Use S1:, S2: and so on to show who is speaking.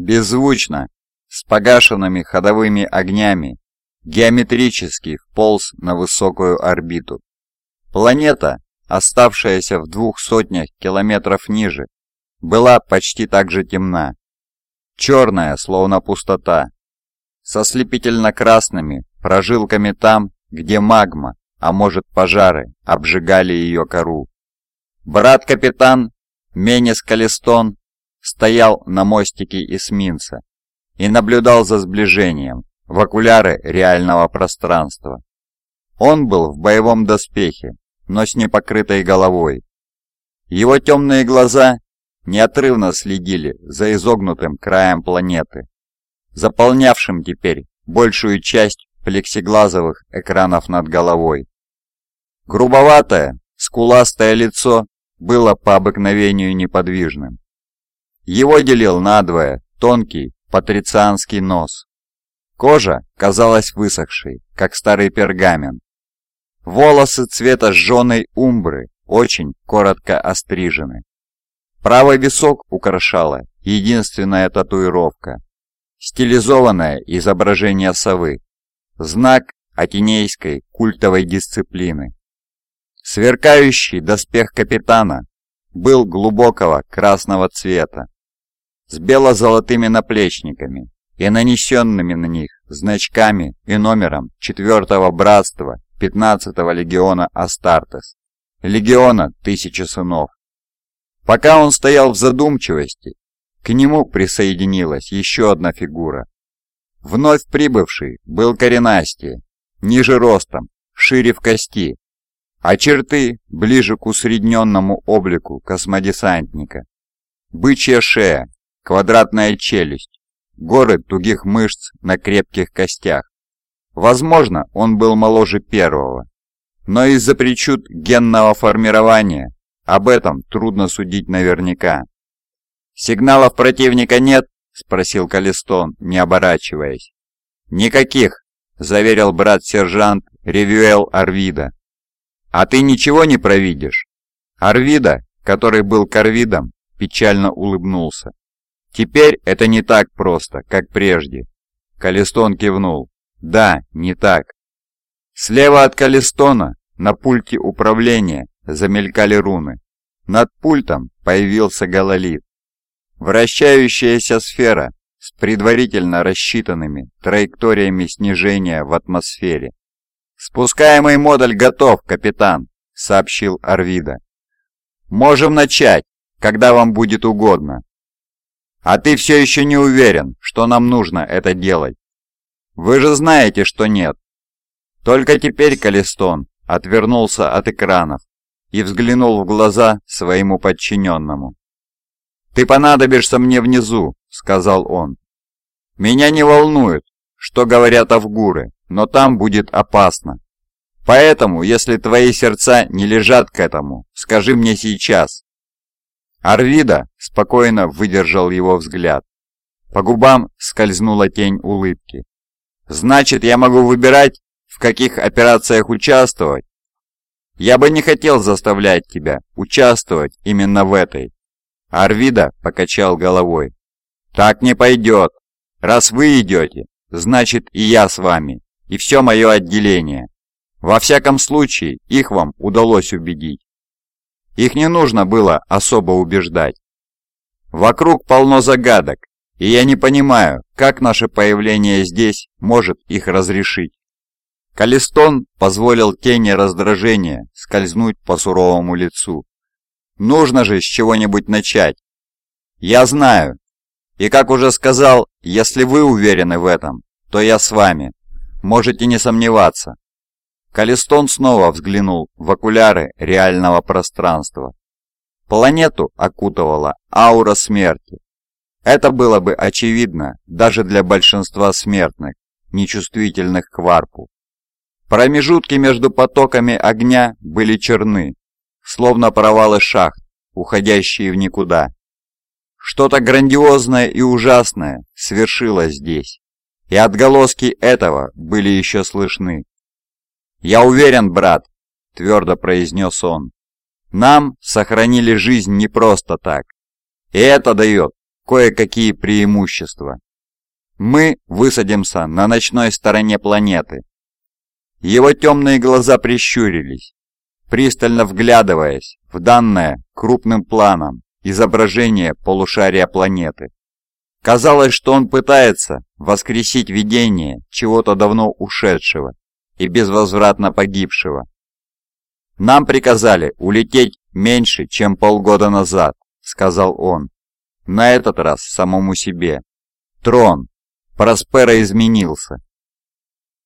S1: Беззвучно, с погашенными ходовыми огнями, геометрически вполз на высокую орбиту. Планета, оставшаяся в двух сотнях километров ниже, была почти так же темна. Черная, словно пустота, со слепительно-красными прожилками там, где магма, а может пожары, обжигали ее кору. Брат-капитан Менес Калистон стоял на мостике эсминца и наблюдал за сближением в окуляры реального пространства. Он был в боевом доспехе, но с непокрытой головой. Его темные глаза неотрывно следили за изогнутым краем планеты, заполнявшим теперь большую часть плексиглазовых экранов над головой. Грубоватое, скуластое лицо было по обыкновению неподвижным. Его делил надвое тонкий патрицианский нос. Кожа казалась высохшей, как старый пергамент. Волосы цвета сжженной умбры очень коротко острижены. Правый висок украшала единственная татуировка – стилизованное изображение совы, знак атинейской культовой дисциплины. Сверкающий доспех капитана был глубокого красного цвета, с бело-золотыми наплечниками и нанесенными на них значками и номером 4-го братства 15-го легиона Астартес, легиона Тысячи Сынов. Пока он стоял в задумчивости, к нему присоединилась еще одна фигура. Вновь прибывший был коренастее, ниже ростом, шире в кости, а черты ближе к усредненному облику космодесантника. Бычья шея, квадратная челюсть, горы тугих мышц на крепких костях. Возможно, он был моложе первого, но из-за причуд генного формирования об этом трудно судить наверняка. «Сигналов противника нет?» — спросил Калистон, не оборачиваясь. «Никаких», — заверил брат-сержант Ревюэл Арвида. «А ты ничего не провидишь?» Арвида, который был корвидом, печально улыбнулся. «Теперь это не так просто, как прежде». Калистон кивнул. «Да, не так». Слева от Калистона, на пульте управления, замелькали руны. Над пультом появился гололит. Вращающаяся сфера с предварительно рассчитанными траекториями снижения в атмосфере. «Спускаемый модуль готов, капитан», — сообщил Арвида. «Можем начать, когда вам будет угодно». «А ты все еще не уверен, что нам нужно это делать?» «Вы же знаете, что нет». Только теперь Калистон отвернулся от экранов и взглянул в глаза своему подчиненному. «Ты понадобишься мне внизу», — сказал он. «Меня не волнует, что говорят Авгуры, но там будет опасно. Поэтому, если твои сердца не лежат к этому, скажи мне сейчас». Арвида спокойно выдержал его взгляд. По губам скользнула тень улыбки. «Значит, я могу выбирать, в каких операциях участвовать?» «Я бы не хотел заставлять тебя участвовать именно в этой». Арвида покачал головой. «Так не пойдет. Раз вы идете, значит и я с вами, и все мое отделение. Во всяком случае, их вам удалось убедить. Их не нужно было особо убеждать. Вокруг полно загадок, и я не понимаю, как наше появление здесь может их разрешить. Калистон позволил тени раздражения скользнуть по суровому лицу. Нужно же с чего-нибудь начать. Я знаю. И как уже сказал, если вы уверены в этом, то я с вами. Можете не сомневаться. Калистон снова взглянул в окуляры реального пространства. Планету окутывала аура смерти. Это было бы очевидно даже для большинства смертных, нечувствительных к варпу. Промежутки между потоками огня были черны, словно провалы шахт, уходящие в никуда. Что-то грандиозное и ужасное свершилось здесь, и отголоски этого были еще слышны. «Я уверен, брат», — твердо произнес он, — «нам сохранили жизнь не просто так, и это дает кое-какие преимущества. Мы высадимся на ночной стороне планеты. Его темные глаза прищурились, пристально вглядываясь в данное крупным планом изображение полушария планеты. Казалось, что он пытается воскресить видение чего-то давно ушедшего и безвозвратно погибшего. «Нам приказали улететь меньше, чем полгода назад», — сказал он. На этот раз самому себе. «Трон, Проспера изменился.